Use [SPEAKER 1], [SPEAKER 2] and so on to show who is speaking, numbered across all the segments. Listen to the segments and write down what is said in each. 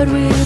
[SPEAKER 1] could we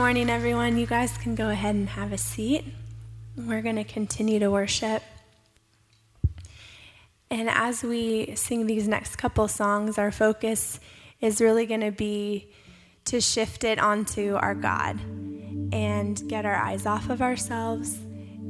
[SPEAKER 2] morning, everyone. You guys can go ahead and have a seat. We're going to continue to worship. And as we sing these next couple songs, our focus is really going to be to shift it onto our God and get our eyes off of ourselves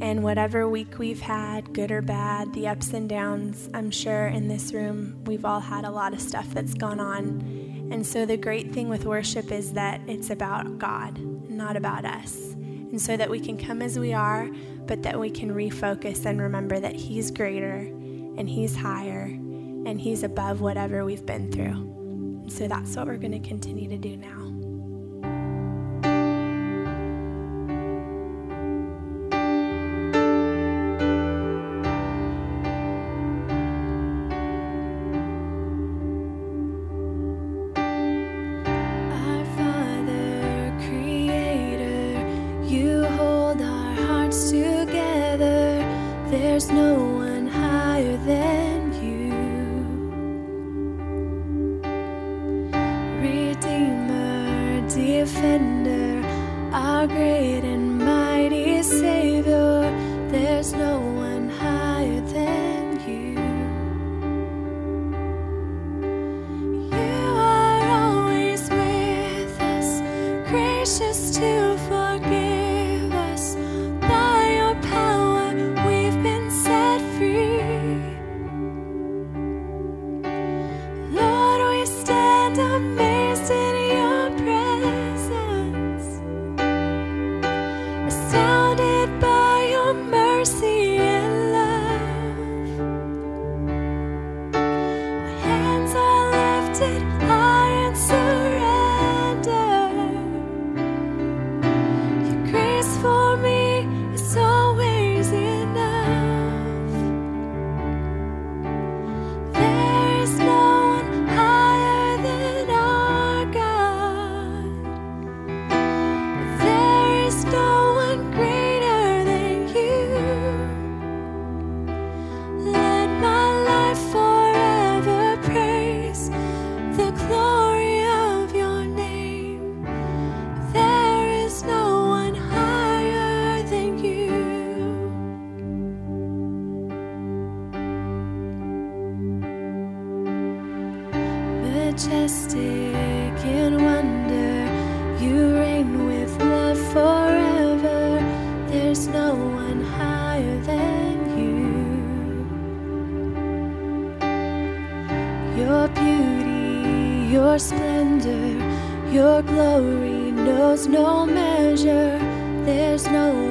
[SPEAKER 2] and whatever week we've had, good or bad, the ups and downs. I'm sure in this room we've all had a lot of stuff that's gone on. And so the great thing with worship is that it's about God, not about us. And so that we can come as we are, but that we can refocus and remember that He's greater and He's higher and He's above whatever we've been through. And so that's what we're going to continue to do now.
[SPEAKER 1] Gracious to forgive There's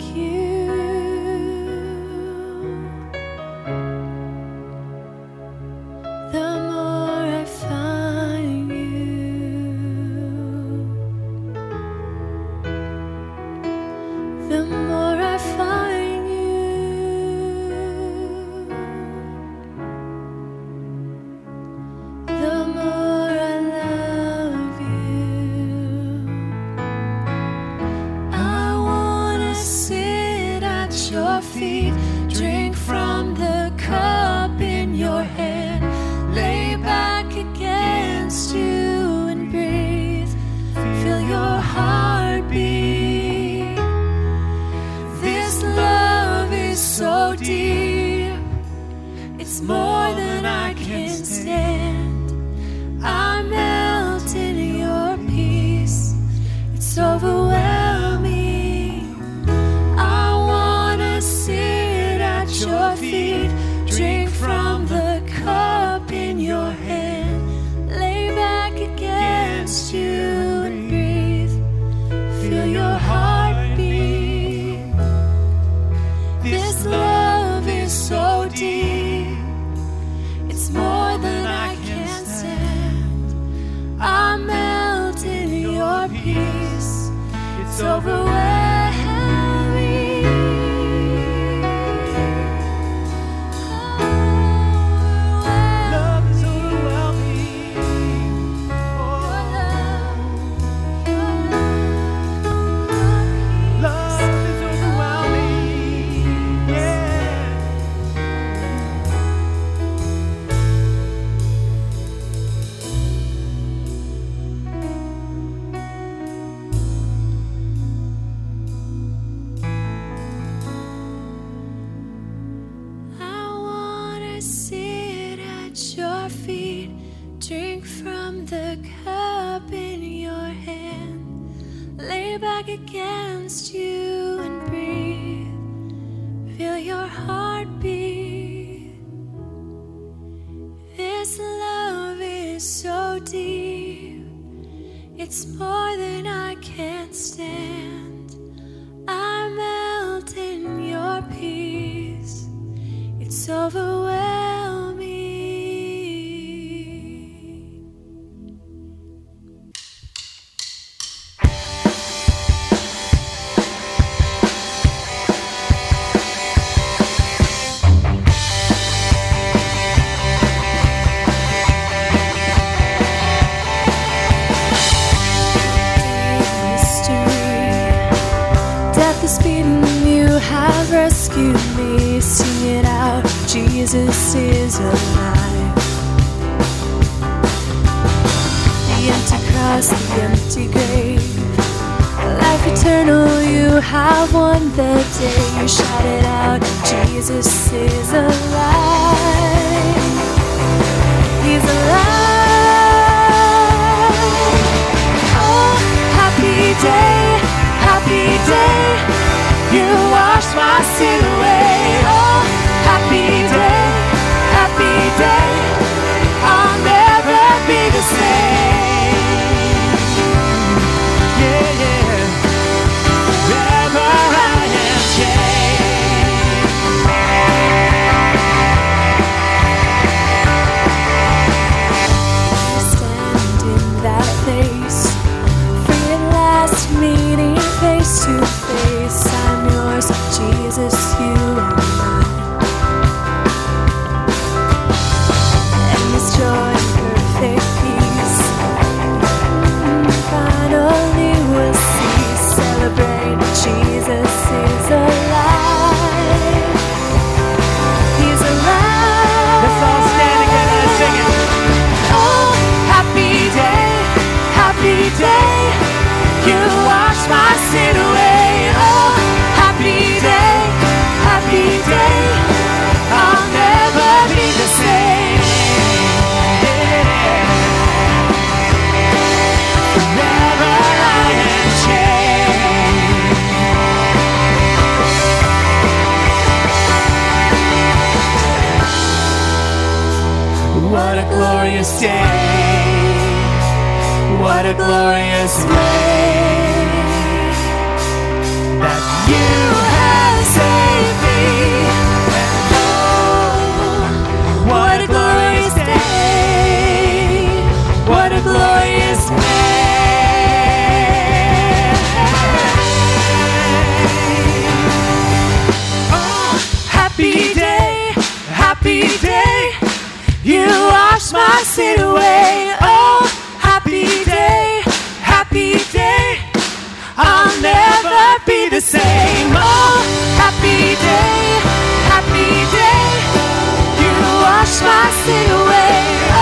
[SPEAKER 1] you,
[SPEAKER 2] more than I can stand. It's overwhelming. Back against you and breathe. Feel your heartbeat. This love is so deep, it's more is beaten, you have rescued me. Sing it out, Jesus is alive. The empty cross, the empty grave. Life eternal, you have won the day. You shout it out, Jesus is alive. He's alive. Oh, happy day, happy day. You washed my sin away. Oh, happy day, happy day. I'll never be the same.
[SPEAKER 1] happy day. You wash my sin away. Oh, happy day, happy day. I'll never be the same. Oh, happy day, happy day. You wash my sin away.